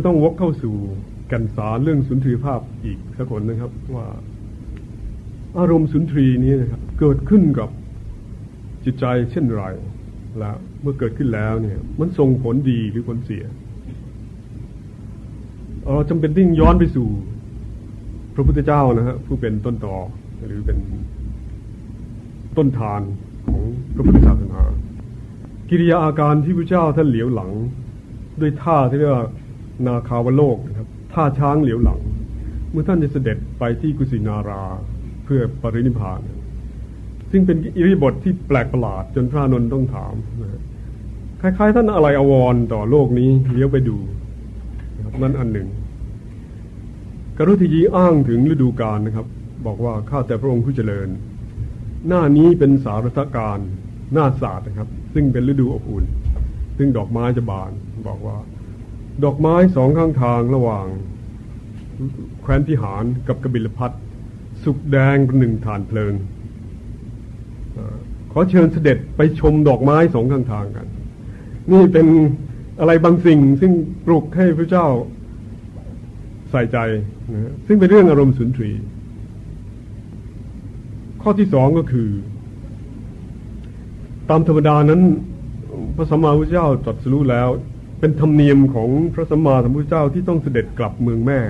จะต้องวกเข้าสู่กันสารเรื่องสุนทรีภาพอีกสักคนนะครับ ว่า อารมณ์สุนทรีนี้นะครับ เกิดขึ้นกับจิตใจเช่นไรและเมื่อเกิดขึ้นแล้วเนี่ย มันส่งผลดีหรือผลเสียเราจำเป็นที่ย้อนไปสู่ พระพุทธเจ้านะฮะผู้เป็นต้นต่อหรือเป็นต้นทานของพระพุทธศาสนา กิริยาอาการที่พระเจ้าท่านเหลียวหลัง ด้วยท่าที่เรียกว่า นาคาวโลกนะครับท่าช้างเหลียวหลัง เมื่อท่านจะเสด็จไปที่กุสินาราเพื่อปรินิพาน ซึ่งเป็นอิริบทที่แปลกประหลาดจนพระนนท์ต้องถามนะคล้ายๆ ท่านอะไรอววรต่อโลกนี้เลี้ยวไปดูนั่นอันหนึ่ง กรุทิยีอ้างถึงฤดูกาลนะครับ บอกว่าข้าแต่พระองค์ผู้เจริญ หน้านี้เป็นสารทการหน้าศาสตร์นะครับ ซึ่งเป็นฤดูอบอุ่น ซึ่งดอกไม้จะบานบอกว่า ดอกไม้สองข้างทางระหว่าง แคว้นพิหารกับกบิลพัทสุกแดงเป็นหนึ่งฐานเพลิงขอเชิญเสด็จไปชมดอกไม้สองข้างทางกัน นี่เป็นอะไรบางสิ่งซึ่งปลุกให้พระเจ้าใส่ใจนะซึ่งเป็นเรื่องอารมณ์สุนทรีข้อที่สองก็คือ ตามธรรมดานั้นพระสัมมาสัมพุทธเจ้าตรัสรู้แล้ว เป็นธรรมเนียมของพระสัมมาสัมพุทธเจ้าที่ต้องเสด็จกลับเมืองแม่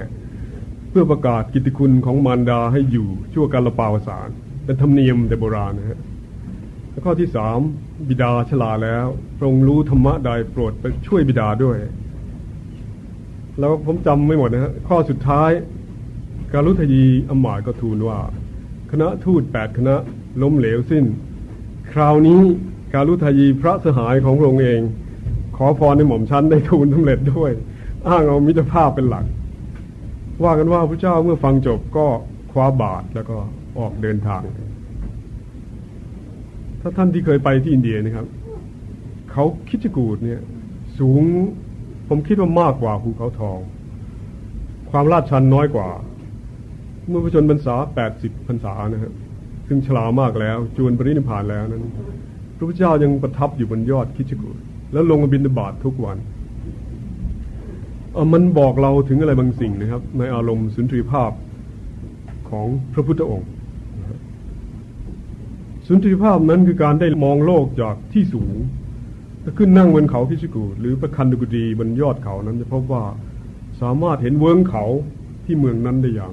เพื่อประกาศกิตติคุณของมารดาให้อยู่ชั่วการละปาวสารเป็นธรรมเนียมแต่โบราณนะฮะข้อที่สามบิดาชลาแล้วพระองค์รู้ธรรมะใดโปรดไปช่วยบิดาด้วย แล้วผมจำไม่หมดนะฮะข้อสุดท้าย การุทยีอมายก็ทูลว่า คณะทูตแปดคณะล้มเหลวสิ้น คราวนี้การุทยีพระสหายของพระองค์เอง ขอพรในหม่อมชั้นได้ทูลสำเร็จด้วย อ้างเอามิตรภาพเป็นหลัก ว่ากันว่าพระเจ้าเมื่อฟังจบก็คว้าบาทแล้วก็ออกเดินทาง ถ้าท่านที่เคยไปที่อินเดียนะครับ เขาคิดจกูดเนี่ย สูงผมคิดว่ามากกว่าภูเขาทอง ความลาดชันน้อยกว่า เมื่อพระชนพรรษาแปดสิบพรรษานะครับซึ่งฉลามากแล้ว จวนปรินิพานแล้วนั้นพระพุทธเจ้ายังประทับอยู่บนยอดคิชกุ แล้วลงมาบินบาตทุกวันมันบอกเราถึงอะไรบางสิ่งนะครับ ในอารมณ์สุนทรีภาพของพระพุทธองค์ สุนทรีภาพนั้นคือการได้มองโลกจากที่สูงถ้าขึ้นนั่งบนเขาพิชิกูหรือประคันดุกดีบนยอดเขานั้นจะพบว่าสามารถเห็นเวิ้งเขาที่เมืองนั้นได้อย่าง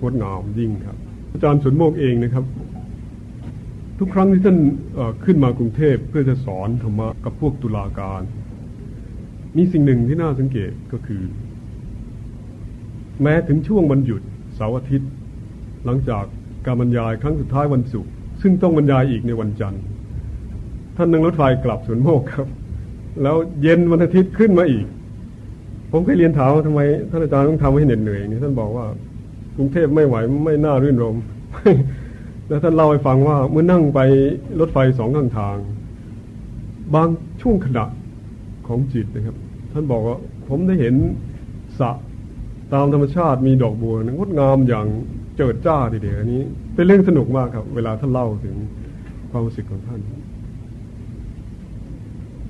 งดงามยิ่งครับ อาจารย์สุนโมกเองนะครับ ทุกครั้งที่ท่านขึ้นมากรุงเทพเพื่อจะสอนธรรมะกับพวกตุลาการ มีสิ่งหนึ่งที่น่าสังเกตก็คือ แม้ถึงช่วงวันหยุดเสาร์อาทิตย์ หลังจากการบรรยายครั้งสุดท้ายวันศุกร์ซึ่งต้องบรรยายอีกในวันจันทร์ ท่านนั่งรถไฟกลับสวนโมกครับ แล้วเย็นวันอาทิตย์ขึ้นมาอีก ผมเคยเรียนถามว่าทำไมท่านอาจารย์ต้องทำให้เหน็ดเหนื่อยนี่ท่านบอกว่ากรุงเทพไม่ไหวไม่น่ารื่นรม แล้วท่านเล่าให้ฟังว่าเมื่อนั่งไปรถไฟสองข้างทาง บางช่วงขณะของจิตนะครับ ท่านบอกว่าผมได้เห็นสระตามธรรมชาติมีดอกบัวงดงามอย่างเจิดจ้าทีเดียวอันนี้ เป็นเรื่องสนุกมากครับ เวลาท่านเล่าถึงความรู้สึกของท่าน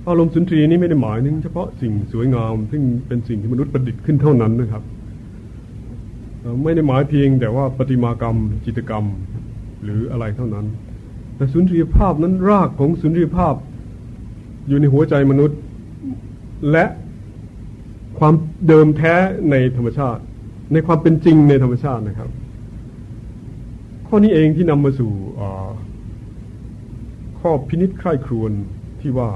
อารมณ์สุนทรีนี้ไม่ได้หมายถึงเฉพาะสิ่งสวยงาม ซึ่งเป็นสิ่งที่มนุษย์ประดิษฐ์ขึ้นเท่านั้นนะครับ ไม่ได้หมายเพียงแต่ว่าปฏิมากรรม จิตกรรม หรืออะไรเท่านั้น แต่สุนทรียภาพนั้นรากของสุนทรียภาพ อยู่ในหัวใจมนุษย์ และความเดิมแท้ในธรรมชาติ ในความเป็นจริงในธรรมชาตินะครับ ข้อนี้เองที่นำมาสู่ข้อพินิษใคร่ครวญที่ว่า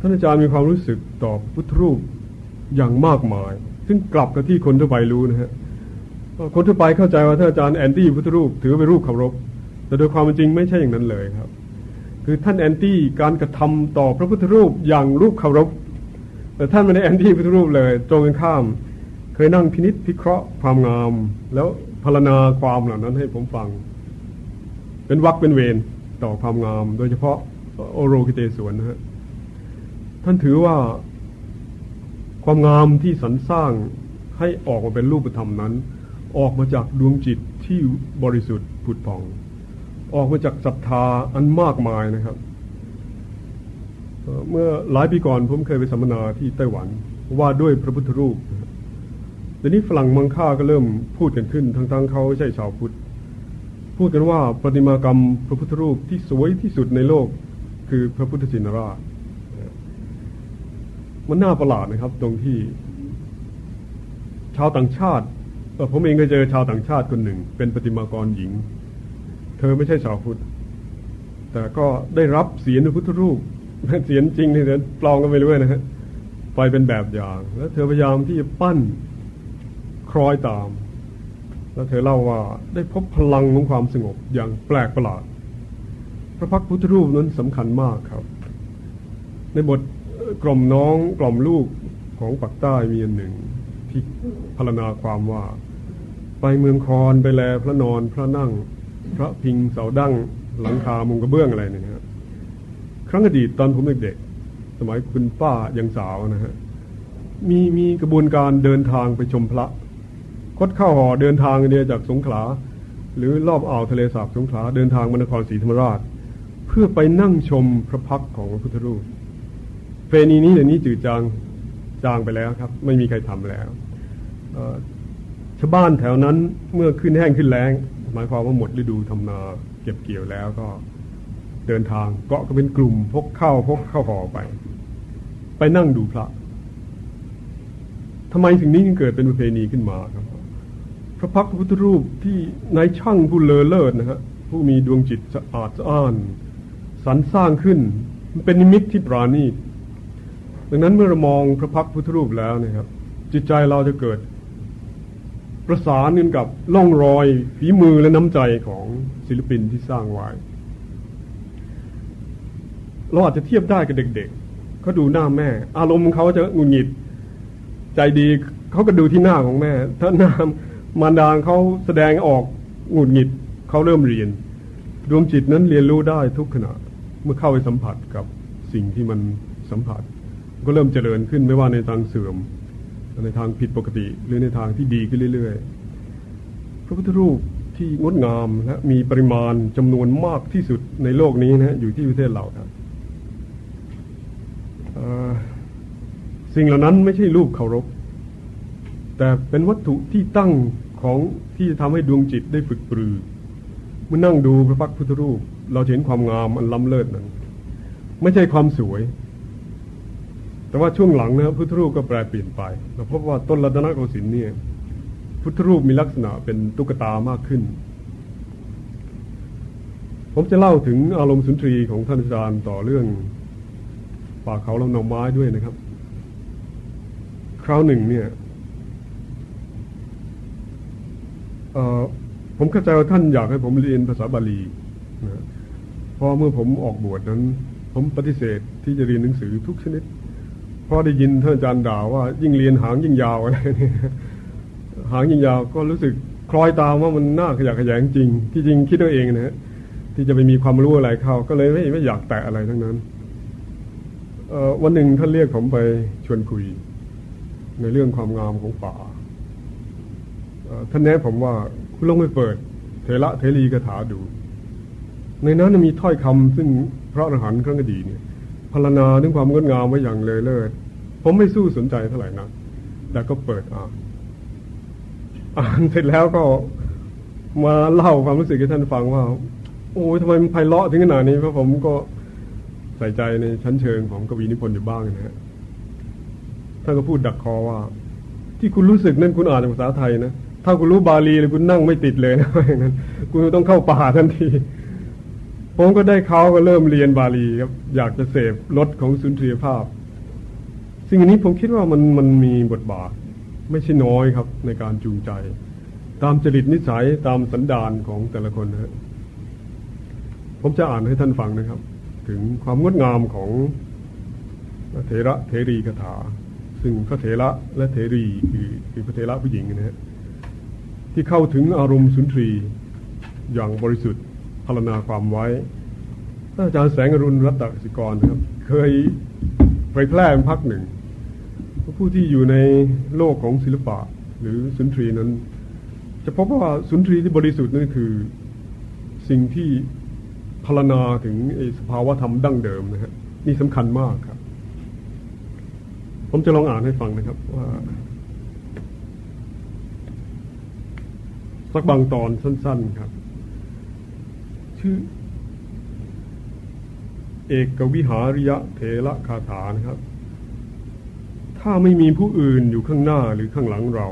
ท่านอาจารย์มีความรู้สึกต่อพุทธรูปอย่างมากมาย ซึ่งกลับกับที่คนทั่วไปรู้นะฮะ คนทั่วไปเข้าใจว่าท่านอาจารย์แอนตี้พุทธรูปถือเป็นรูปเคารพแต่โดยความเป็นจริงไม่ใช่อย่างนั้นเลยครับ คือท่านแอนตี้การกระทำต่อพระพุทธรูปอย่างรูปเคารพแต่ท่านไม่ได้แอนตี้พุทธรูปเลยตรงกันข้าม เคยนั่งพินิษพิเคราะห์ความงาม แล้วพารณาความเหล่านั้นให้ผมฟัง เป็นวักเป็นเวรต่อความงาม โดยเฉพาะโอโรกิเตสวนนะฮะท่านถือว่าความงามที่สรรสร้างให้ออกมาเป็นรูปธรรมนั้น ออกมาจากดวงจิตที่บริสุทธิ์ผุดผ่อง ออกมาจากศรัทธาอันมากมายนะครับ เมื่อหลายปีก่อนผมเคยไปสัมมนาที่ไต้หวันว่าด้วยพระพุทธรูปเดี๋ยวนี้ฝรั่งมังค่าก็เริ่มพูดกันขึ้น ทั้งๆเขาไม่ใช่ชาวพุทธ พูดกันว่าประติมากรรมพระพุทธรูปที่สวยที่สุดในโลกคือพระพุทธชินราช มันน่าประหลาดนะครับ ตรงที่ ชาวต่างชาติ ผมเองก็เจอชาวต่างชาติคนหนึ่ง เป็นปฏิมากรหญิง เธอไม่ใช่ชาวพุทธแต่ก็ได้รับเสียนพุทธรูปเสียนจริงเนี่ยปลองก็ไม่รู้นะฮะไปเป็นแบบอย่าง แล้วเธอพยายามที่จะปั้นคล้อยตาม แล้วเธอเล่าว่าได้พบพลังของความสงบอย่างแปลกประหลาด พระพักพุทธรูปนั้นสำคัญมากครับ ในบทกล่อมน้องกล่อมลูกของปักใต้มีอันหนึ่งที่พรรณนาความว่า ไปเมืองคอนไปแลพระนอนพระนั่ง พระพิงเสาดั้งหลังคามุงกระเบื้องอะไรเนี่ยครับครั้งอดีตตอนผมเด็กๆสมัยคุณป้ายังสาวนะฮะมีมีกระบวนการเดินทางไปชมพระ คดเข้าห่อเดินทางเดียจากสงขลา หรือรอบอ่าวทะเลสาบสงขลาเดินทางมานครศรีธรรมราช เพื่อไปนั่งชมพระพักของพระพุทธรูปเฟนีนี้เดี๋ยวนี้จืดจางจางไปแล้วครับ ไม่มีใครทำแล้ว ชาวบ้านแถวนั้นเมื่อขึ้นแห้งขึ้นแล้งหมายความว่าหมดฤดูทำนาเก็บเกี่ยวแล้วก็เดินทางเกาะก็เป็นกลุ่มพกข้าวพกข้าวห่อไป ไปนั่งดูพระทำไมสิ่งนี้จึงเกิดเป็นประเพณีขึ้นมาครับ พระพักพุทธรูปที่นายช่างผู้เลอเลิศนะฮะผู้มีดวงจิตสะอาดสะอ้านสรรสร้างขึ้น มันเป็นนิมิตที่ปราณีตดังนั้นเมื่อเรามองพระพักพุทธรูปแล้วนะครับ จิตใจเราจะเกิด ประสานกันกับล่องรอยฝีมือและน้ำใจของศิลปินที่สร้างไว้เราอาจจะเทียบได้กับเด็กๆเขาดูหน้าแม่ อารมณ์เขาจะงุนหงิด ใจดีเขาก็ดูที่หน้าของแม่ ถ้าหน้ามารดาเขาแสดงออกงุดหงิดเขาเริ่มเรียน ดวงจิตนั้นเรียนรู้ได้ทุกขณะเมื่อเข้าไปสัมผัสกับสิ่งที่มันสัมผัส ก็เริ่มเจริญขึ้นไม่ว่าในทางเสื่อม ในทางผิดปกติหรือในทางที่ดีขึ้นเรื่อยๆ พระพุทธรูปที่งดงามและมีปริมาณจำนวนมากที่สุดในโลกนี้นะอยู่ที่ประเทศเราครับสิ่งเหล่านั้นไม่ใช่รูปเคารพ แต่เป็นวัตถุที่ตั้งของที่จะทำให้ดวงจิตได้ฝึกปรือ เมื่อนั่งดูพระพักพุทธรูป เราเห็นความงามอันล้ำเลิศนั้น ไม่ใช่ความสวย แต่ว่าช่วงหลังนะพุทธรูปก็แปลเปลี่ยนไปเราพบว่าต้นรัตนโกสินทร์เนี่ยพุทธรูปมีลักษณะเป็นตุ๊กตามากขึ้น ผมจะเล่าถึงอารมณ์สุนทรีของท่านอาจารย์ต่อเรื่อง ป่าเขาลำนองไม้ด้วยนะครับ คราวหนึ่งเนี่ยผมเข้าใจว่าท่านอยากให้ผมเรียนภาษาบาลีนะเพราะเมื่อผมออกบวชนั้น ผมปฏิเสธที่จะเรียนหนังสือทุกชนิด ราะได้ยินท่านอาจารย์ด่าว่ายิ่งเรียนหางยิ่งยาวอะไรนี่หางยิ่งยาวก็รู้สึกคล้อยตามว่ามันน่าขยะขยงจริง ที่จริงคิดตัวเองนะฮะที่จะไปมีความรู้อะไรเข้า ก็เลยไม่ไม่อยากแตะอะไรทั้งนั้นวันหนึ่งท่านเรียกผมไปชวนคุย ในเรื่องความงามของป่าท่านแนะผมว่าคุณลองไปเปิด เทระเทรีกถาดู ในนั้นมีถ้อยคำซึ่งพระอรหันต์ครั้งอดีตเนี่ยพรรณนาถึงความงดงามไว้อย่างเลยเลิศ ผมไม่สู้สนใจเท่าไหร่นะแต่ก็เปิดอ่านอ่านเสร็จแล้วก็มาเล่าความรู้สึกให้ท่านฟังว่า โอ้ยทำไมมันไพเราะถึงขนาดนี้เพราะผมก็ใส่ใจในชั้นเชิงของกวีนิพนธ์อยู่บ้างนะฮะท่านก็พูดดักคอว่า ที่คุณรู้สึกนั่นคุณอ่านภาษาไทยนะถ้าคุณรู้บาลีเลยคุณนั่งไม่ติดเลยนะอย่างนั้นคุณต้องเข้าป่าทันทีผมก็ได้เขาก็เริ่มเรียนบาลีครับ อยากจะเสพรสของสุนทรียภาพ สิ่งนี้ผมคิดว่ามันมันมีบทบาทไม่ใช่น้อยครับในการจูงใจ ตามจริตนิสัยตามสันดานของแต่ละคนนะผมจะอ่านให้ท่านฟังนะครับ ถึงความงดงามของเทระเทรีคาถา ซึ่งพระเถระและเถรีคือคือพระเถระผู้หญิงนะฮะที่เข้าถึงอารมณ์สุนทรีอย่างบริสุทธิ์พารณาความไว้อาจารย์แสงอรุณรัตศิกรนะครับ เคยไปแพร่พักหนึ่ง ผู้ที่อยู่ในโลกของศิลปะ หรือสุนทรีนั้น จะพบว่าสุนทรีที่บริสุทธิ์นั่นคือสิ่งที่พารณาถึงสภาวะธรรมดั้งเดิมนะฮะนี่สำคัญมากครับ ผมจะลองอ่านให้ฟังนะครับว่าสักบางตอนสั้น ๆครับ ชื่อ เอกวิหาริยะเถระคาถานะครับ ถ้าไม่มีผู้อื่นอยู่ข้างหน้าหรือข้างหลังเรา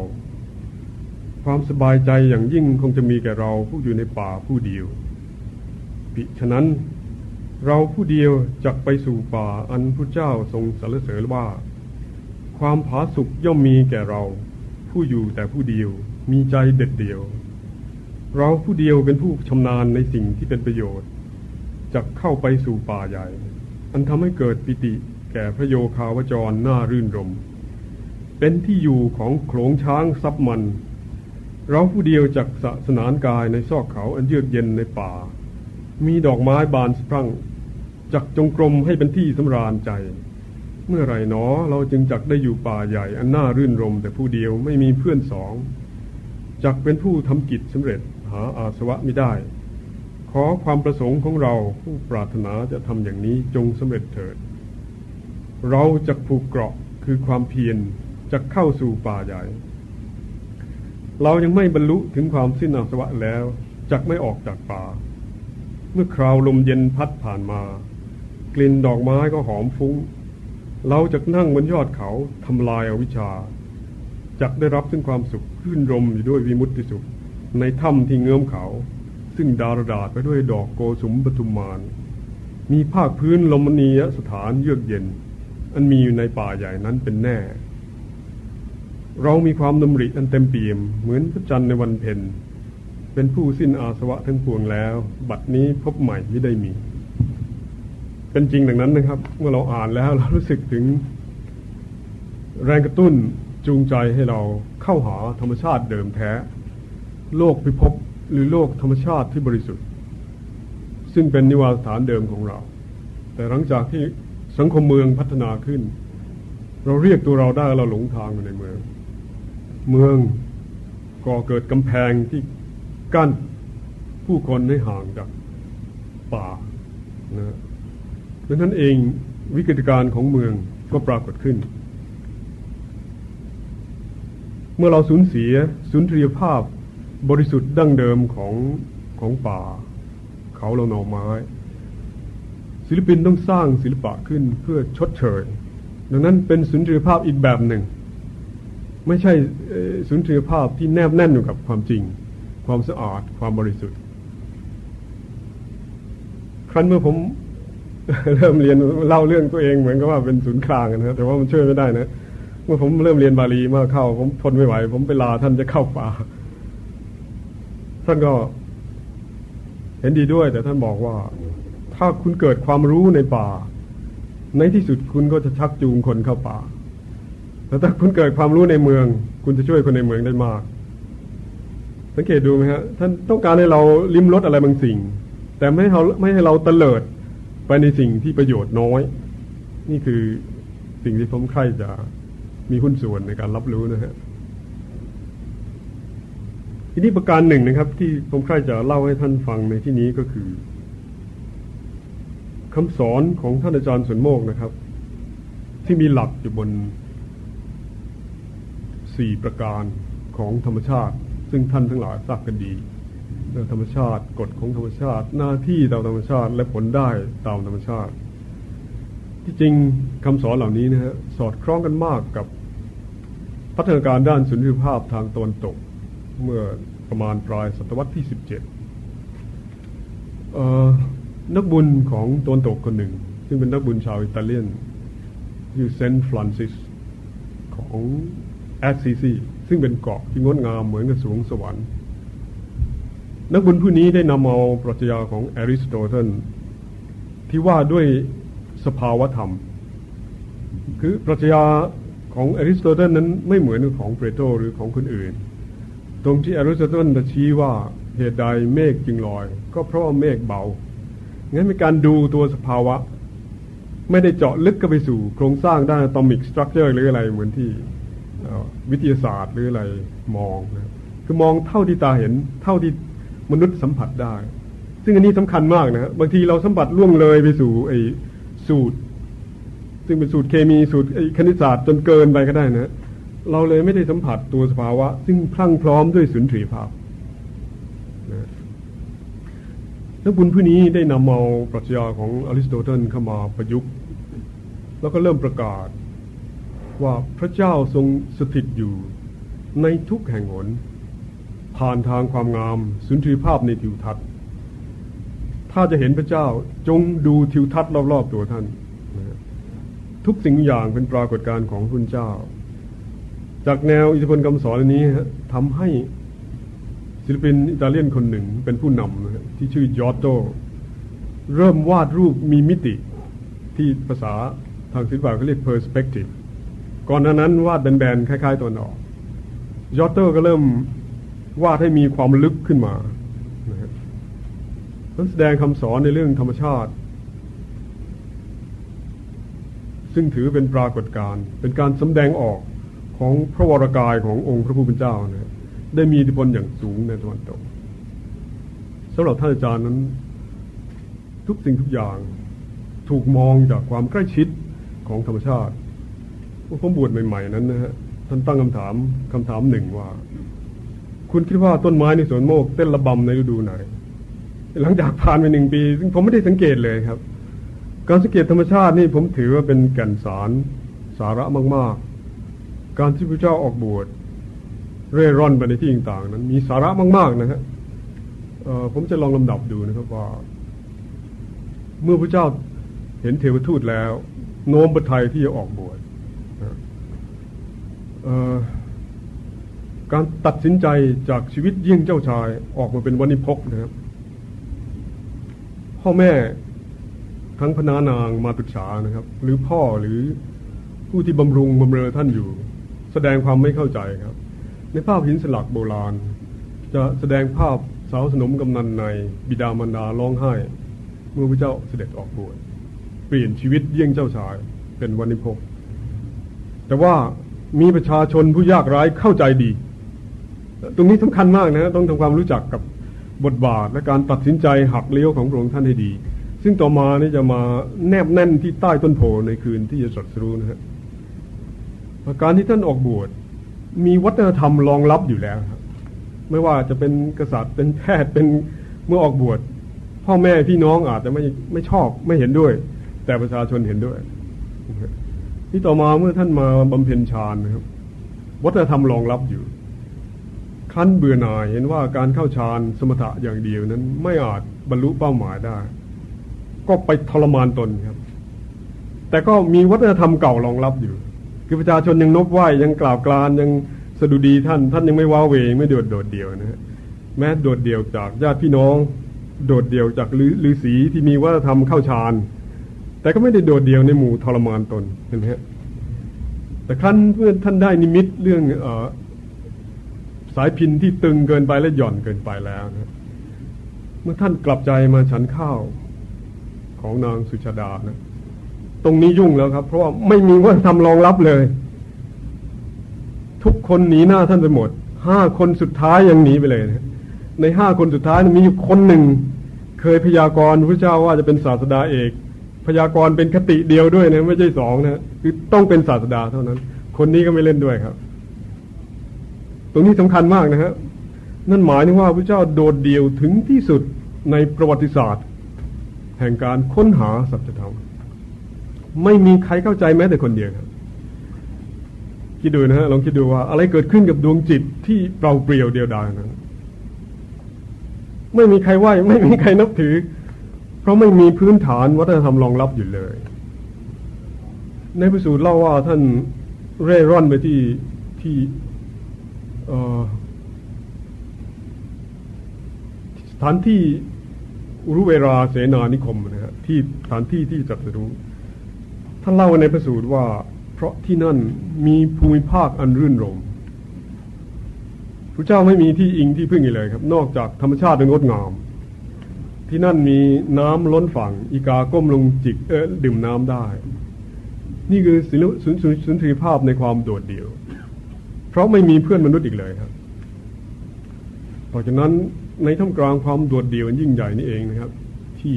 ความสบายใจอย่างยิ่งคงจะมีแก่เราผู้อยู่ในป่าผู้เดียวปิฉะนั้น เราผู้เดียวจักไปสู่ป่าอันพระเจ้าทรงสรรเสริญว่า ความผาสุกย่อมมีแก่เรา ผู้อยู่แต่ผู้เดียวมีใจเด็ดเดียว เราผู้เดียวเป็นผู้ชำนาญในสิ่งที่เป็นประโยชน์จะเข้าไปสู่ป่าใหญ่ อันทำให้เกิดปิติ แก่พระโยคาวจรน่ารื่นรม เป็นที่อยู่ของโขลงช้างซับมัน เราผู้เดียวจักสสนานกายในซอกเขาอันเยือกเย็นในป่า มีดอกไม้บานสะพรั่งจักจงกรมให้เป็นที่สำราญใจ เมื่อไรหนอเราจึงจักได้อยู่ป่าใหญ่อันน่ารื่นรม แต่ผู้เดียวไม่มีเพื่อนสองจักเป็นผู้ทำกิจสำเร็จหาอาสวะไม่ได้ ขอความประสงค์ของเราผู้ปรารถนาจะทำอย่างนี้จงสำเร็จเถิด เราจะผูกเกราะคือความเพียรจะเข้าสู่ป่าใหญ่ เรายังไม่บรรลุถึงความสิ้นอาสวะแล้วจักไม่ออกจากป่า เมื่อคราวลมเย็นพัดผ่านมา กลิ่นดอกไม้ก็หอมฟุง้ง เราจะนั่งบนยอดเขาทำลายอาวิชชาจะได้รับซึ่งความสุขรื่นรมอยู่ด้วยวิมุตติสุข ในถ้ำที่เงื้อมเขา ซึ่งดารดาษไปด้วยดอกโกสุมปทุมมาน มีภาคพื้นลมณียสถานเยือกเย็น อันมีอยู่ในป่าใหญ่นั้นเป็นแน่ เรามีความดำริอันเต็มเปี่ยม เหมือนพระจันทร์ในวันเพ็ญเป็นผู้สิ้นอาสวะทั้งปวงแล้ว บัดนี้พบใหม่ไม่ได้มี เป็นจริงดังนั้นนะครับ เมื่อเราอ่านแล้วเรารู้สึกถึง แรงกระตุ้นจูงใจให้เราเข้าหาธรรมชาติเดิมแท้ โลกพิภพหรือโลกธรรมชาติที่บริสุทธิ์ ซึ่งเป็นนิวาสถานเดิมของเรา แต่หลังจากที่ สังคมเมืองพัฒนาขึ้น เราเรียกตัวเราได้เราหลงทางอยู่ในเมือง เมืองก่อเกิดกำแพงที่กั้นผู้คนให้ห่างจากป่านะดังนั้นเองวิกฤตการณ์ของเมืองก็ปรากฏขึ้น เมื่อเราสูญเสียสุนทรียภาพบริสุทธิ์ดั้งเดิมของของป่า เขาเราหน่อไม้ ศิลปินต้องสร้างศิลปะขึ้นเพื่อชดเชยดังนั้นเป็นสุนทรียภาพอีกแบบหนึ่ง ไม่ใช่สุนทรียภาพที่แนบแน่นอยู่กับความจริง ความสะอาดความบริสุทธิ์ ครั้นเมื่อผมเริ่มเรียนเล่าเรื่องตัวเองเหมือนกับว่าเป็นศูนย์กลางนะแต่ว่ามันช่วยไม่ได้นะเมื่อผมเริ่มเรียนบาลีมาเข้า ผมทนไม่ไหว ผมไปลาท่านจะเข้าป่าท่านก็ เห็นดีด้วย แต่ท่านบอกว่า ถ้าคุณเกิดความรู้ในป่า ในที่สุดคุณก็จะชักจูงคนเข้าป่า แต่ถ้าคุณเกิดความรู้ในเมือง คุณจะช่วยคนในเมืองได้มาก สังเกตดูไหมฮะท่านต้องการให้เราลิ้มรสอะไรบางสิ่ง แต่ไม่ให้เราไม่ให้เราเตลิดไปในสิ่งที่ประโยชน์น้อย นี่คือสิ่งที่ผมใคร่จะมีหุ้นส่วนในการรับรู้นะฮะทีนี้ประการหนึ่งนะครับ ที่ผมใคร่จะเล่าให้ท่านฟังในที่นี้ก็คือ คำสอนของท่านอาจารย์สุนโมกนะครับ ที่มีหลักอยู่บนสี่ประการของธรรมชาติ ซึ่งท่านทั้งหลายทราบกันดีเรื่องธรรมชาติกฎของธรรมชาติ หน้าที่ตามธรรมชาติ และผลได้ตามธรรมชาติ ที่จริงคำสอนเหล่านี้นะฮะสอดคล้องกันมากกับพัฒนาการด้านสุนทรีภาพทางตะวันตก เมื่อประมาณปลายศตวรรษที่สิบเจ็ด นักบุญของตะวันตกคนหนึ่ง ซึ่งเป็นนักบุญชาวอิตาเลียนอยู่เซนต์ฟรานซิสของแอสซีซีซึ่งเป็นเกาะที่งดงามเหมือนกับสรวงสวรรค์ นักบุญผู้นี้ได้นำเอาปรัชญาของอริสโตเติลที่ว่าด้วยสภาวธรรม คือปรัชญาของอริสโตเติลนั้นไม่เหมือนของเพลโตหรือของคนอื่น ตรงที่อริสโตเติลจะชี้ว่าเหตุใดเมฆจึงลอย ก็เพราะเมฆเบา งั้นมีการดูตัวสภาวะ ไม่ได้เจาะลึกเข้าไปสู่ โครงสร้างด้าน atomic structure หรืออะไรเหมือนที่วิทยาศาสตร์หรืออะไรมองนะคือมองเท่าที่ตาเห็นเท่าที่มนุษย์สัมผัสได้ ซึ่งอันนี้สำคัญมากนะบางทีเราสัมผัสล่วงเลยไปสู่ไอ้สูตร ซึ่งเป็นสูตรเคมีสูตรไอ้คณิตศาสตร์จนเกินไปก็ได้นะเราเลยไม่ได้สัมผัสตัวสภาวะ ซึ่งพลั่งพร้อมด้วยสุนทรีภาพนะ แล้วบุญผู้นี้ได้นำเอาปรัชญาของอริสโตเติลเข้ามาประยุกต์ แล้วก็เริ่มประกาศ ว่าพระเจ้าทรงสถิตอยู่ในทุกแห่งหน ผ่านทางความงามสุนทรีภาพในทิวทัศน์ ถ้าจะเห็นพระเจ้าจงดูทิวทัศน์รอบๆตัวท่าน ทุกสิ่งอย่างเป็นปรากฏการณ์ของพระเจ้า จากแนวอิทธิพลคำสอนนนี้ทำให้ศิลปินอิตาเลียนคนหนึ่งเป็นผู้นำนะ ที่ชื่อยอตโตเริ่มวาดรูปมีมิติที่ภาษาทางศิลปะเขาเรียก perspective ก่อนหน้านั้นวาดแบนๆคล้ายๆตัวออกยอตโตก็เริ่มวาดให้มีความลึกขึ้นมานะครับแสดงคำสอนในเรื่องธรรมชาติ ซึ่งถือเป็นปรากฏการณ์เป็นการสำแดงออกของพระวรากายขององค์พระผู้เป็นเจ้านะได้มีอิทธิพลอย่างสูงในตะวันตก สำหรับท่านอาจารย์นั้น ทุกสิ่งทุกอย่างถูกมองจากความใกล้ชิดของธรรมชาติผมบวชใหม่ ๆ นั้นนะฮะท่านตั้งคำถามคำถามหนึ่งว่า คุณคิดว่าต้นไม้ในสวนโมกเต้นระบำในฤดูไหน หลังจากผ่านไปหนึ่งปี ซึ่งผมไม่ได้สังเกตเลยครับ การสังเกตธรรมชาตินี่ผมถือว่าเป็นแก่นสารสาระมาก ๆ การที่พระเจ้าออกบวชเร่ร่อนไปในที่ต่างๆนั้น มีสาระมาก ๆ นะฮะ ผมจะลองลำดับดูนะครับว่า เมื่อพระเจ้าเห็นเทวทูตแล้ว โน้มประทัยที่จะออกบวชการตัดสินใจจากชีวิตยิ่งเจ้าชายออกมาเป็นวันิพกนะครับพ่อแม่ทั้งพนานางมาตุษานะครับ หรือพ่อหรือผู้ที่บำรุงบำเรอท่านอยู่ แสดงความไม่เข้าใจครับ ในภาพหินสลักโบราณ จะแสดงภาพ สาวสนมกำนันในบิดามารดาร้องไห้ เมื่อพระเจ้าเสด็จออกบวชเปลี่ยนชีวิตเยี่ยงเจ้าชายเป็นวันิพกแต่ว่ามีประชาชนผู้ยากไร้เข้าใจดี ตรงนี้สำคัญมากนะต้องทำความรู้จักกับบทบาทและการตัดสินใจหักเลี้ยวของพระองค์ท่านให้ดี ซึ่งต่อมานี่จะมาแนบแน่นที่ใต้ต้นโพในคืนที่จะสัตรู้นะฮะการที่ท่านออกบวชมีวัฒนธรรมรองรับอยู่แล้วครับ ไม่ว่าจะเป็นกษัตริย์เป็นแพทย์เป็นเมื่อออกบวช พ่อแม่พี่น้องอาจจะไม่ไม่ชอบไม่เห็นด้วย แต่ประชาชนเห็นด้วยที่ต่อมาเมื่อท่านมาบำเพ็ญฌานนะครับ วัฒนธรรมรองรับอยู่ขั้นเบื่อหน่ายเห็นว่าการเข้าฌานสมถะอย่างเดียวนั้น ไม่อาจบรรลุเป้าหมายได้ ก็ไปทรมานตนครับ แต่ก็มีวัฒนธรรมเก่ารองรับอยู่ คือประชาชนยังนบไหวยังกล่าวกลานยัง สะดุดีท่านท่านยังไม่ว้าเวไม่โดดโดดเดี่ยวนะฮะแม้โดดเดี่ยวจากญาติพี่น้อง โดดเดี่ยวจากฤาษีที่มีวัฒนธรรมเข้าฌานแต่ก็ไม่ได้โดดเดี่ยวในหมู่ทรมานตนเห็นไหมฮะแต่ครั้นเมื่อท่านได้นิมิตเรื่องอสายพินที่ตึงเกินไปและหย่อนเกินไปแล้วนะเมื่อท่านกลับใจมาฉันข้าวของนางสุชาดานะตรงนี้ยุ่งแล้วครับ เพราะว่าไม่มีว่าทำรมรองรับเลย คนหนีหน้าท่านไปหมดห้าคนสุดท้ายยังหนีไปเลยนะในห้าคนสุดท้ายมีอยู่คนหนึ่ง เคยพยากรณ์พระเจ้าว่าจะเป็นศาสดาเอก พยากรณ์เป็นคติเดียวด้วยนะไม่ใช่สองนะคือต้องเป็นศาสดาเท่านั้น คนนี้ก็ไม่เล่นด้วยครับ ตรงนี้สำคัญมากนะฮะนั่นหมายถึงว่าพระเจ้าโดดเดี่ยวถึงที่สุดในประวัติศาสตร์ แห่งการค้นหาสัจธรรมไม่มีใครเข้าใจแม้แต่คนเดียวครับ คิดดูนะฮะลองคิดดูว่า อะไรเกิดขึ้นกับดวงจิตที่เปล่าเปลี่ยวเดียวดายนั้นไม่มีใครไหวไม่มีใครนับถือ เพราะไม่มีพื้นฐานวัฒนธรรมรองรับอยู่เลย ในพิสูจน์เล่าว่าท่านเร่ร่อนไปที่ที่สถานที่รู้เวลาเสนานิคมนะฮะที่สถานที่ที่จัดสรู้ท่านเล่าในพระสูตรว่า เพราะที่นั่นมีภูมิภาคอันรื่นรมพระเจ้าไม่มีที่อิงที่พึ่งอีกเลยครับ นอกจากธรรมชาติอันงดงาม ที่นั่นมีน้ำล้นฝั่ง อีกาก้มลงจิกเออดื่มน้ำได้ นี่คือสิสุนสุนทรีภาพในความโดดเดี่ยว เพราะไม่มีเพื่อนมนุษย์อีกเลยครับเพราะฉะนั้นในท่ามกลางความโดดเดี่ยวยิ่งใหญ่นี่เองนะครับ ที่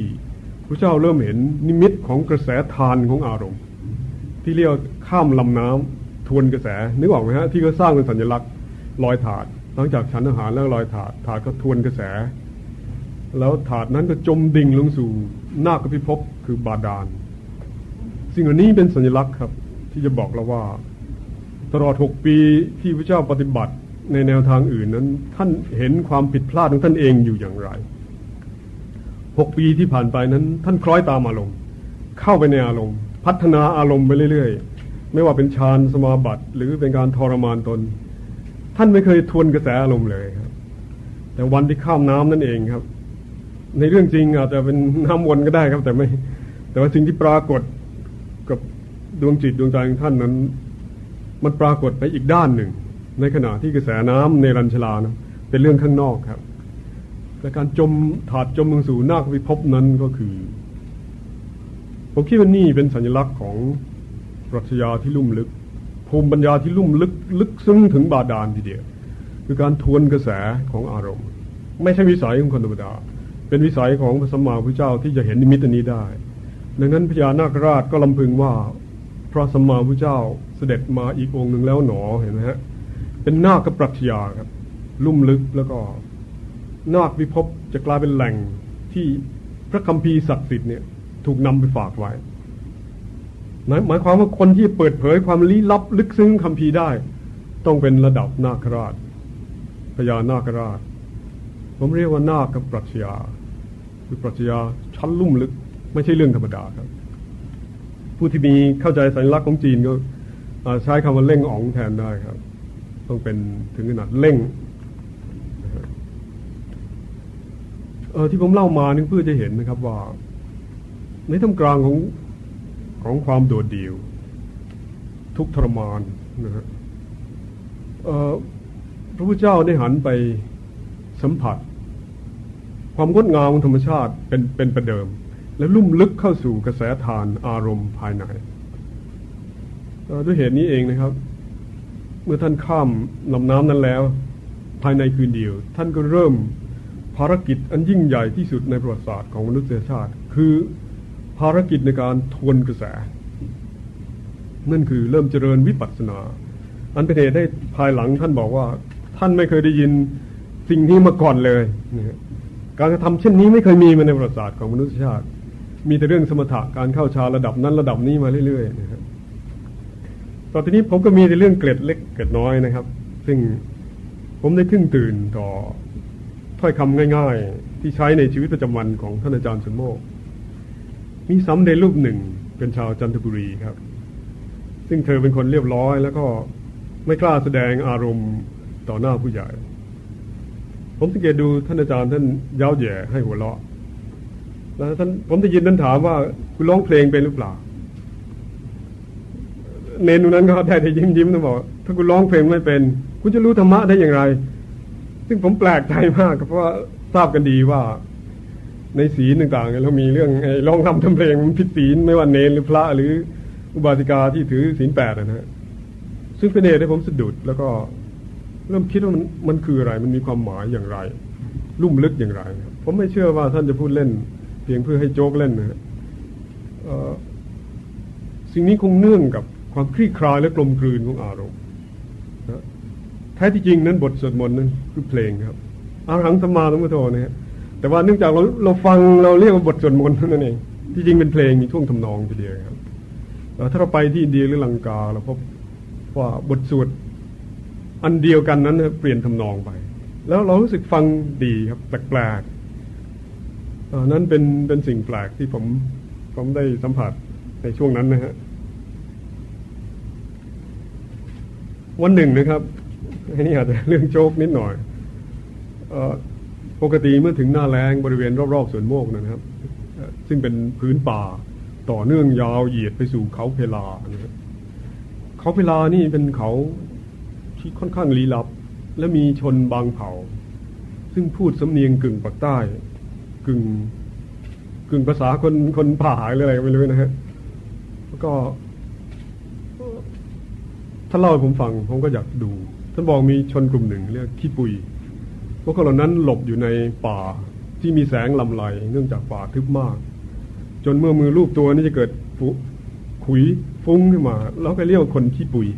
พระเจ้าเริ่มเห็นนิมิตของกระแสทานของอารมณ์ ที่เรียกข้ามลำน้ำทวนกระแสนึกออกไหมฮะที่เขาสร้างเป็นสัญลักษณ์ลอยถาดหลังจากฉันอาหารแล้วลอยถาดถาดก็ทวนกระแส แล้วถาดนั้นก็จมดิ่งลงสู่หน้าคพิภพคือบาดาล สิ่งเหล่านี้เป็นสัญลักษณ์ครับ ที่จะบอกเราว่า ตลอดหกปีที่พระเจ้าปฏิบัติในแนวทางอื่นนั้น ท่านเห็นความผิดพลาดของท่านเองอยู่อย่างไรหกปีที่ผ่านไปนั้น ท่านคล้อยตามอารมณ์เข้าไปในอารมณ์ พัฒนาอารมณ์ไปเรื่อยๆ ไม่ว่าเป็นฌานสมาบัติ หรือเป็นการทรมานตน ท่านไม่เคยทวนกระแสอารมณ์เลยครับ แต่วันที่ข้ามน้ำนั่นเองครับ ในเรื่องจริงอาจจะเป็นน้ำวนก็ได้ครับ แต่ไม่ แต่ว่าสิ่งที่ปรากฏกับดวงจิตดวงใจของท่านนั้น มันปรากฏไปอีกด้านหนึ่ง ในขณะที่กระแสน้ำในรัญชลานะเป็นเรื่องข้างนอกครับแต่การจมถาดจมลงสู่นาควิภพนั้นก็คือ ผมคิดว่านี่เป็นสัญลักษณ์ของปรัชญาที่ลุ่มลึก ภูมิปัญญาที่ลุ่มลึกลึกซึ้งถึงบาดาลทีเดียว คือการทวนกระแสของอารมณ์ ไม่ใช่วิสัยของคนธรรมดา เป็นวิสัยของพระสัมมาพุทธเจ้าที่จะเห็นนิมิตอันนี้ได้ ดังนั้นพญานาคราชก็ลำพึงว่าพระสัมมาพุทธเจ้าเสด็จมาอีกองค์หนึ่งแล้วหนอเห็นไหมฮะเป็นนาคกับปรัชญาครับ ลุ่มลึกแล้วก็นาควิภพจะกลายเป็นแหล่งที่พระคัมภีร์ศักดิ์สิทธิ์เนี่ย ถูกนำไปฝากไว้หมายความว่าคนที่เปิดเผยความลี้ลับลึกซึ้งคำพีได้ ต้องเป็นระดับนาคราชพญานาคราช ผมเรียกว่านาคกับปรัชญาคือปรัชญาชั้นลุ่มลึก ไม่ใช่เรื่องธรรมดาครับ ผู้ที่มีเข้าใจสัญลักษณ์ของจีนก็ใช้คำว่าเล่งอ๋องแทนได้ครับ ต้องเป็นถึงขนาดเล่งที่ผมเล่ามานี่เพื่อจะเห็นนะครับว่า ในท่ามกลางของของความโดดเดี่ยว ทุกทรมานนะฮะพระพุทธเจ้าได้หันไปสัมผัส ความงดงามของธรรมชาติเป็นเป็นประเดิม และลุ่มลึกเข้าสู่กระแสทานอารมณ์ภายในด้วยเหตุนี้เองนะครับ เมื่อท่านข้ามลำน้ำนั้นแล้ว ภายในคืนเดียว ท่านก็เริ่มภารกิจอันยิ่งใหญ่ที่สุดในประวัติศาสตร์ของมนุษยชาติ คือ ภารกิจในการทวนกระแส นั่นคือเริ่มเจริญวิปัสสนา อันเป็นเหตุได้ภายหลังท่านบอกว่า ท่านไม่เคยได้ยินสิ่งนี้มาก่อนเลยการกระทำเช่นนี้ไม่เคยมีมาในประวัติศาสตร์ของมนุษยชาติ มีแต่เรื่องสมถะการเข้าฌานระดับนั้นระดับนี้มาเรื่อยๆนะครับตอนนี้ผมก็มีแต่เรื่องเกร็ดเล็กเกร็ดน้อยนะครับ ซึ่งผมได้ขึ้นตื่นต่อถ้อยคำง่าย ๆ ที่ใช้ในชีวิตประจำวันของท่านอาจารย์สุนโมก มีสำเด็จรูปหนึ่งเป็นชาวจันทบุรีครับ ซึ่งเธอเป็นคนเรียบร้อย แล้วก็ไม่กล้าแสดงอารมณ์ต่อหน้าผู้ใหญ่ ผมสังเกตดูท่านอาจารย์ท่านเย้าแย่ให้หัวเราะ แล้วท่านผมได้ยินท่านถามว่าคุณร้องเพลงเป็นหรือเปล่า เนนนั้นก็ได้แต่ยิ้มยิ้มท่านบอกถ้าคุณร้องเพลงไม่เป็น คุณจะรู้ธรรมะได้อย่างไร ซึ่งผมแปลกใจมากเพราะว่าทราบกันดีว่า ในศีลต่างๆเรามีเรื่องไอ้ร้องรำทำเพลงมันผิดศีลไม่ว่าเนรหรือพระหรืออุบาสิกาที่ถือศีลแปดนะฮะซึ่งเป็นเหตุให้ผมสะดุดแล้วก็เริ่มคิดว่ามันมันคืออะไร มันมีความหมายอย่างไร ลุ่มลึกอย่างไร ผมไม่เชื่อว่าท่านจะพูดเล่น เพียงเพื่อให้โจกเล่นนะฮะสิ่งนี้คงเนื่องกับความคลี่คลายและกลมกลืนของอารมณ์แท้ที่จริงนั้นบทสวดมนต์นั้นคือเพลงครับอาหังสมาธิมุโทนะฮะ แต่ว่าเนื่องจากเราเราฟังเราเรียกว่าบทสวดมนต์นั่นเองที่จริงเป็นเพลงมีท่วงทำนองทีเดียวครับถ้าเราไปที่อินเดียหรือลังกาเราพบว่าบทสวดอันเดียวกันนั้นเปลี่ยนทำนองไป แล้วเรารู้สึกฟังดีครับแปลกๆนั้นเป็นเป็นสิ่งแปลกที่ผมผมได้สัมผัสในช่วงนั้นนะฮะวันหนึ่งนะครับอันนี้อาจจะเรื่องโจกนิดหน่อย ปกติเมื่อถึงหน้าแรงบริเวณรอบๆสวนโมกนะครับ ซึ่งเป็นพื้นป่าต่อเนื่องยาวเหยียดไปสู่เขาเพลานะครับเขาเพลานี่เป็นเขาที่ค่อนข้างลี้ลับ และมีชนบางเผ่า ซึ่งพูดสำเนียงกึ่งปากใต้ กึ่งกึ่งภาษาคนคนป่าหรืออะไรไม่รู้นะฮะแล้วก็ท่านเล่าให้ผมฟังผมก็อยากดู ท่านบอกมีชนกลุ่มหนึ่งเรียกขี้ปุย พวกเขาเหล่านั้นหลบอยู่ในป่าที่มีแสงลำไรเนื่องจากป่าทึบมาก จนเมื่อมือลูบตัวนี่จะเกิดฝุขุยฟุ้งขึ้นมาเราก็เรียกว่าคนขี้ปุย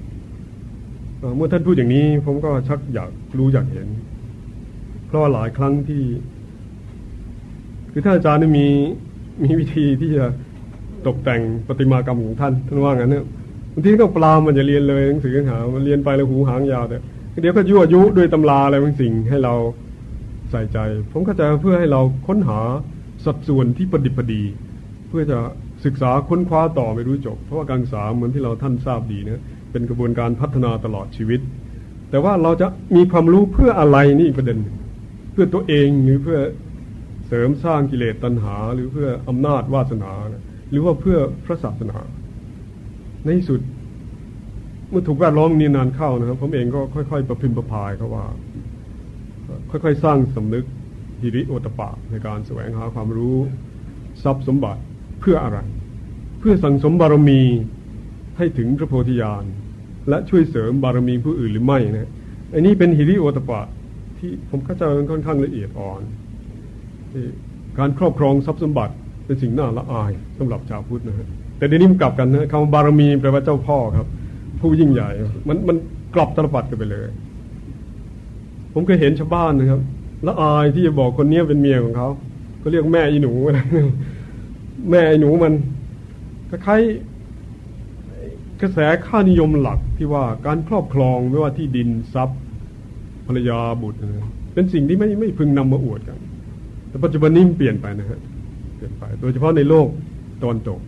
เมื่อท่านพูดอย่างนี้ ผมก็ชักอยากรู้อยากเห็น เพราะว่าหลายครั้งที่ คือท่านอาจารย์มีมีวิธีที่จะตกแต่งปฏิมากรรมของท่านท่านว่างั้นเนี่ยบางทีก็ปลามันจะเรียนเลยหนังสือหามันเรียนไปแล้วหูหางยาวแต่ เดี๋ยวก็ยั่วยุด้วยตำราอะไรบางสิ่งให้เราใส่ใจ ผมก็จะเพื่อให้เราค้นหาสัดส่วนที่ประดิษฐ์ประดี เพื่อจะศึกษาค้นคว้าต่อไม่รู้จบ เพราะว่าการศึกษาเหมือนที่เราท่านทราบดีนะเป็นกระบวนการพัฒนาตลอดชีวิต แต่ว่าเราจะมีความรู้เพื่ออะไรนี่อีกประเด็น เพื่อตัวเองหรือเพื่อเสริมสร้างกิเลสตัณหา หรือเพื่ออำนาจวาสนา หรือว่าเพื่อพระศาสนา ในสุด เมื่อถูกแวดล้อมนี้นานเข้านะครับผมเองก็ค่อย ๆ ประพิมพ์ประพายเขาว่า ค่อยๆ สร้างสำนึกฮิริโอตปะ ในการแสวงหาความรู้ทรัพย์สมบัติเพื่ออะไร เพื่อสั่งสมบารมีให้ถึงพระโพธิญาณ และช่วยเสริมบารมีผู้อื่นหรือไม่นะอันนี้เป็นฮิริโอตปะที่ผมเข้าใจมันค่อนข้างละเอียดอ่อนการครอบครองทรัพย์สมบัติเป็นสิ่งน่าละอายสำหรับชาวพุทธนะฮะแต่เดี๋ยวนี้มันกลับกันนะคำบารมีแปลว่าเจ้าพ่อครับ ผู้ยิ่งใหญ่ มันมันกลับตลปัดกันไปเลย ผมเคยเห็นชาวบ้านนะครับละอายที่จะบอกคนนี้เป็นเมียของเขาก็เรียกแม่อีหนูอะไรแม่อีหนูมันคล้ายกระแสค่านิยมหลักที่ว่าการครอบครองไม่ว่าที่ดินทรัพย์ภรรยาบุตรเป็นสิ่งที่ไม่ไม่พึงนำมาอวดกัน แต่ปัจจุบันนี้เปลี่ยนไปนะฮะเปลี่ยนไป โดยเฉพาะในโลกตอนตก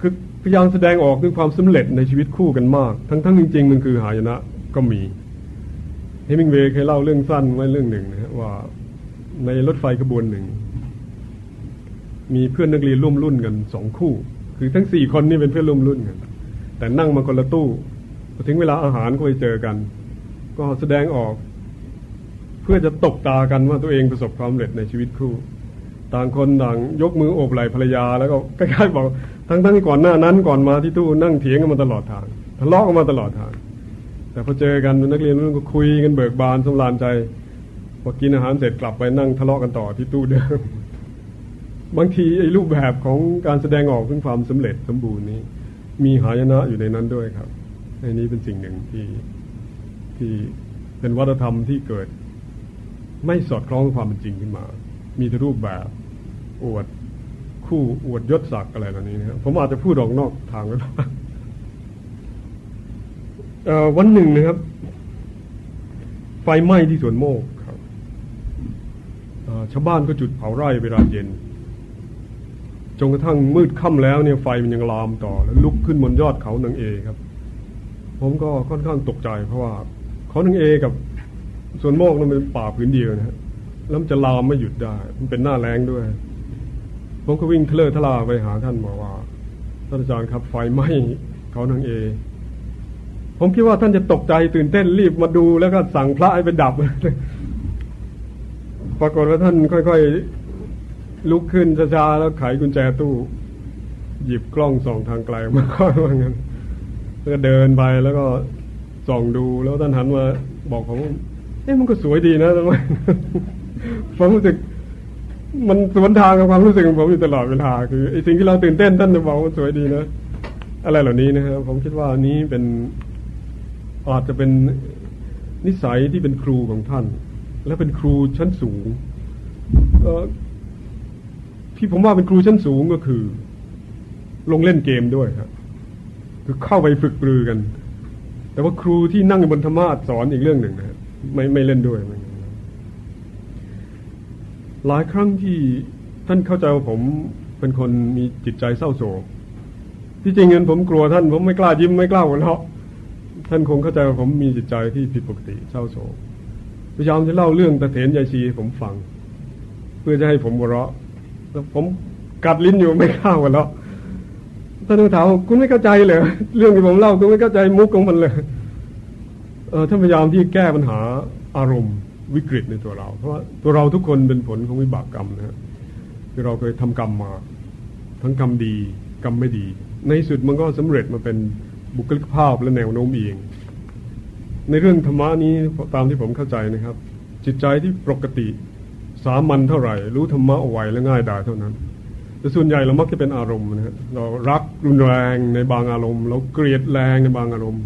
คือพยายามแสดงออกถึงความสำเร็จในชีวิตคู่กันมาก ทั้งทั้งจริง ๆ มันคือหายนะก็มีเฮมิงเวย์เคยเล่าเรื่องสั้นไว้เรื่องหนึ่งนะฮะว่าในรถไฟขบวนหนึ่ง มีเพื่อนนักเรียนร่วมรุ่นกันสองคู่ คือทั้งสี่คนนี่เป็นเพื่อนร่วมรุ่นกันแต่นั่งมาคนละตู้พอถึงเวลาอาหารก็ไปเจอกัน ก็แสดงออก เพื่อจะตกตากันว่าตัวเองประสบความสำเร็จในชีวิตคู่ ต่างคนต่างยกมือโอบไหล่ภรรยา แล้วก็ใกล้ๆบอกทั้งๆที่ก่อนหน้านั้นก่อนมาที่ตู้นั่งเถียงกันมาตลอดทางทะเลาะกันมาตลอดทาง แต่พอเจอกันนักเรียนมันก็คุยกันเบิกบานสำราญใจพอกินอาหารเสร็จกลับไปนั่งทะเลาะกันต่อที่ตู้เดิมบางทีไอ้รูปแบบของการแสดงออกถึงความสำเร็จสมบูรณ์นี้ มีหายนะอยู่ในนั้นด้วยครับในนี้เป็นสิ่งหนึ่งที่ที่เป็นวัฒนธรรมที่เกิด ไม่สอดคล้องกับความเป็นจริงขึ้นมา มีแต่รูปแบบอวดคู่อวดยศศักดิ์อะไรเหล่านี้นะครับผมอาจจะพูดออกนอกทางไปบ้างวันหนึ่งนะครับ ไฟไหม้ที่สวนโมกครับชาวบ้านก็จุดเผาไร่เวลาเย็นจนกระทั่งมืดค่ำแล้วเนี่ยไฟมันยังลามต่อ แล้วลุกขึ้นบนยอดเขาหนังเอครับ ผมก็ค่อนข้างตกใจเพราะว่าเขาหนังเอกับสวนโมกนั้นเป็นป่าพื้นเดียวนะฮะ แล้วมันจะลามไม่หยุดได้ มันเป็นหน้าแรงด้วย ผมก็วิ่งเทเลอร์ทลาไปหาท่านบอกว่าท่านอาจารย์ครับไฟไหม้เขาหนังเอ ผมคิดว่าท่านจะตกใจตื่นเต้นรีบมาดูแล้วก็สั่งพระให้ไปดับ ปรากฏว่าท่านค่อยๆ ลุกขึ้นช้าๆแล้วไขกุญแจตู้ หยิบกล้องส่องทางไกลมาค่อยว่างั้นแล้วก็เดินไปแล้วก็ส่องดูแล้วท่านหันมาบอกผมเอ๊ะมันก็สวยดีนะทำไม ผมรู้สึก มันสวนทางกับความรู้สึกของผมอยู่ตลอดเวลา คือไอ้สิ่งที่เราตื่นเต้นท่านจะบอกว่าสวยดีนะอะไรเหล่านี้นะครับผมคิดว่านี้เป็นอาจจะเป็นนิสัยที่เป็นครูของท่าน และเป็นครูชั้นสูงที่ผมว่าเป็นครูชั้นสูงก็คือ ลงเล่นเกมด้วยครับคือเข้าไปฝึกปรือกัน แต่ว่าครูที่นั่งบนธรรมาสอนอีกเรื่องหนึ่งนะไม่ไม่เล่นด้วยห หลายครั้งที่ท่านเข้าใจว่าผมเป็นคนมีจิตใจเศร้าโศก ที่จริงเงินผมกลัวท่านผมไม่กล้ายิ้มไม่กล้าหัวเราะท่านคงเข้าใจว่าผมมีจิตใจที่ผิดปกติเศร้าโศกพยายามจะเล่าเรื่องตะเถนยายชีผมฟัง เพื่อจะให้ผมหัวเราะแล้วผมกัดลิ้นอยู่ไม่ข้าหัวเราะท่านถามคุณไม่เข้าใจเลยเรื่องที่ผมเล่าคุณไม่เข้าใจมุกของมันเลยเออท่านพยายามที่แก้ปัญหาอารมณ์ วิกฤตในตัวเรา เพราะว่าตัวเราทุกคนเป็นผลของวิบากกรรมนะคือเราเคยทำกรรมมา ทั้งกรรมดีกรรมไม่ดี ในสุดมันก็สำเร็จมาเป็นบุคลิกภาพและแนวโน้มเอง ในเรื่องธรรมะนี้ตามที่ผมเข้าใจนะครับ จิตใจที่ปกติสามัญเท่าไหร่ รู้ธรรมะเอาไว้และง่ายดายเท่านั้นแต่ส่วนใหญ่เรามักจะเป็นอารมณ์นะฮะเรารักรุนแรงในบางอารมณ์ เราเกลียดแรงในบางอารมณ์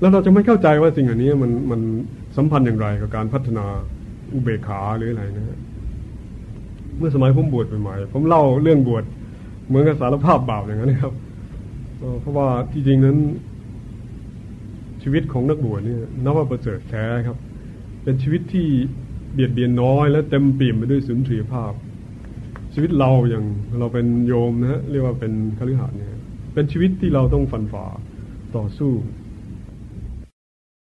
แล้วเราจะไม่เข้าใจว่าสิ่งอันนี้มันมัน สัมพันธ์อย่างไรกับการพัฒนาอุเบกขาหรืออะไรนะ เมื่อสมัยผมบวชใหม่ๆผมเล่าเรื่องบวชเหมือนกับสารภาพบาปอย่างนั้นนะครับ เพราะว่าที่จริงนั้น ชีวิตของนักบวชเนี่ยนับว่าประเสริฐแท้ครับ เป็นชีวิตที่เบียดเบียนน้อย และเต็มปี่ยมไปด้วยสุนทรียภาพ ชีวิตเราอย่างเราเป็นโยมนะฮะเรียกว่าเป็นคฤหัสถ์เนี่ย เป็นชีวิตที่เราต้องฟันฝ่าต่อสู้